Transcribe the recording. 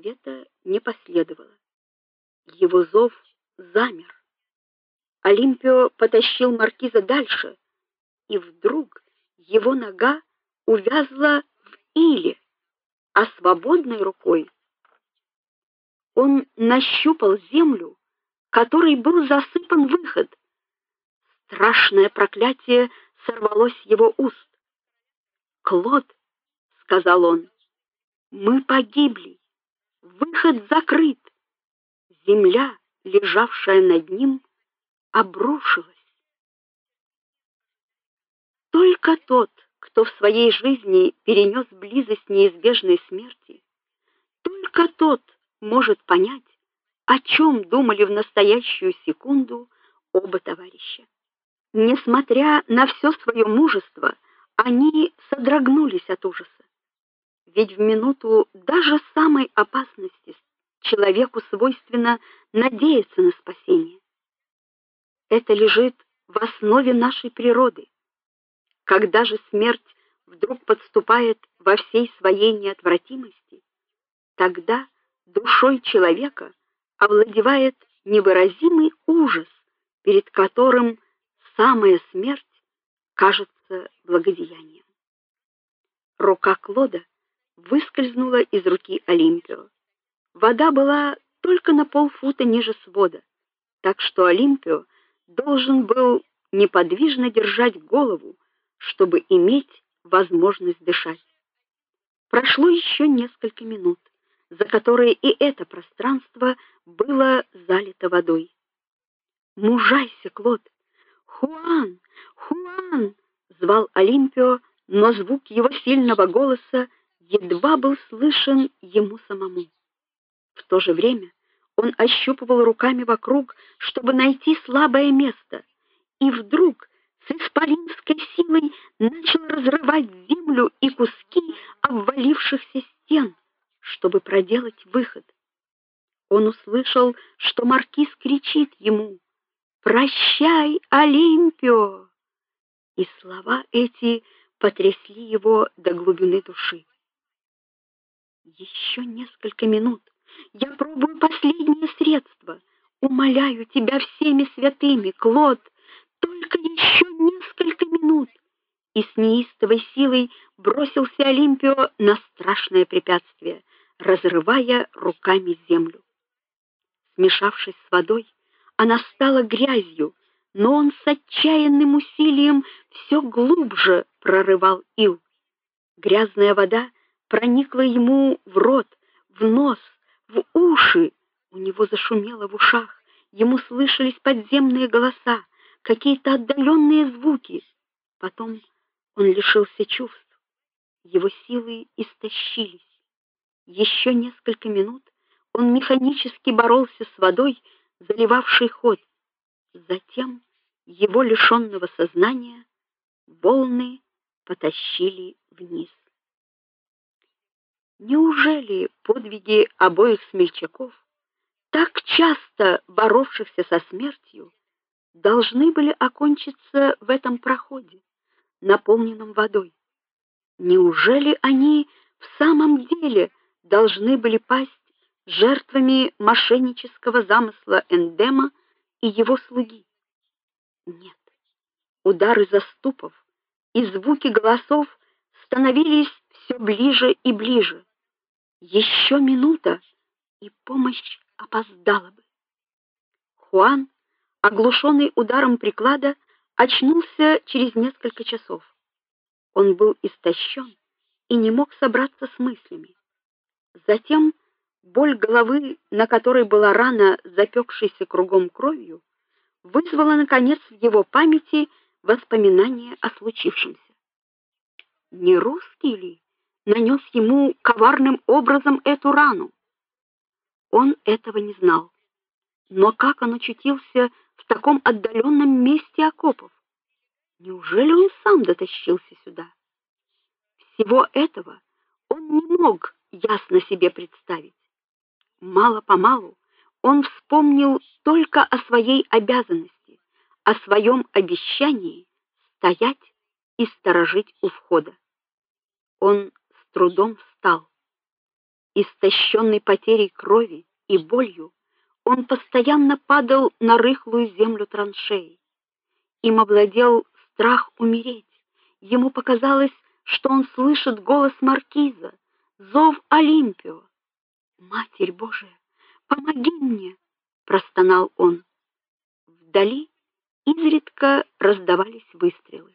Ответа не последовало. Его зов замер. Олимпио потащил маркиза дальше, и вдруг его нога увязла в иле, а свободной рукой он нащупал землю, которой был засыпан выход. Страшное проклятие сорвалось с его уст. "Клод", сказал он. "Мы погибли. Выход закрыт". Земля, лежавшая над ним, обрушилась. Только тот, кто в своей жизни перенес близость неизбежной смерти, только тот может понять, о чем думали в настоящую секунду оба товарища. Несмотря на все свое мужество, они содрогнулись от ужаса. Ведь в минуту даже самой опасности человеку свойственно надеяться на спасение. Это лежит в основе нашей природы. Когда же смерть вдруг подступает во всей своей неотвратимости, тогда душой человека овладевает невыразимый ужас, перед которым самая смерть кажется благодеянием. Рука Клода выскользнула из руки Олимпио. Вода была только на полфута ниже свода, так что Олимпио должен был неподвижно держать голову, чтобы иметь возможность дышать. Прошло еще несколько минут, за которые и это пространство было залито водой. "Мужайся, Клод! Хуан! Хуан!" звал Олимпио, но звук его сильного голоса едва был слышен ему самому. В то же время он ощупывал руками вокруг, чтобы найти слабое место, и вдруг с исполинской силой начал разрывать землю и куски обвалившихся стен, чтобы проделать выход. Он услышал, что маркиз кричит ему: "Прощай, Олимпио!" И слова эти потрясли его до глубины души. Еще несколько минут. Я пробую последнее средство. Умоляю тебя всеми святыми, Клод, только еще несколько минут. И с неистовой силой бросился Олимпио на страшное препятствие, разрывая руками землю. Смешавшись с водой, она стала грязью, но он с отчаянным усилием все глубже прорывал ил. Грязная вода проникла ему в рот, в нос, в уши. У него зашумело в ушах, ему слышались подземные голоса, какие-то отдаленные звуки. Потом он лишился чувств. Его силы истощились. Еще несколько минут он механически боролся с водой, заливавшей ход. Затем его лишенного сознания волны потащили вниз. Неужели подвиги обоих смельчаков, так часто боровшихся со смертью, должны были окончиться в этом проходе, наполненном водой? Неужели они в самом деле должны были пасть жертвами мошеннического замысла Эндема и его слуги? Нет. Удары заступов и звуки голосов становились все ближе и ближе. Еще минута, и помощь опоздала бы. Хуан, оглушенный ударом приклада, очнулся через несколько часов. Он был истощен и не мог собраться с мыслями. Затем боль головы, на которой была рана, запекшейся кругом кровью, вызвала наконец в его памяти воспоминания о случившемся. Не русский ли нанес ему коварным образом эту рану. Он этого не знал. Но как он очутился в таком отдаленном месте окопов? Неужели он сам дотащился сюда? Всего этого он не мог ясно себе представить. Мало-помалу он вспомнил только о своей обязанности, о своем обещании стоять и сторожить у входа. Он трудом встал. Истощенный потерей крови и болью, он постоянно падал на рыхлую землю траншеи. Им овладел страх умереть. Ему показалось, что он слышит голос маркиза, зов Олимпио. Матерь Божия, помоги мне, простонал он. Вдали изредка раздавались выстрелы.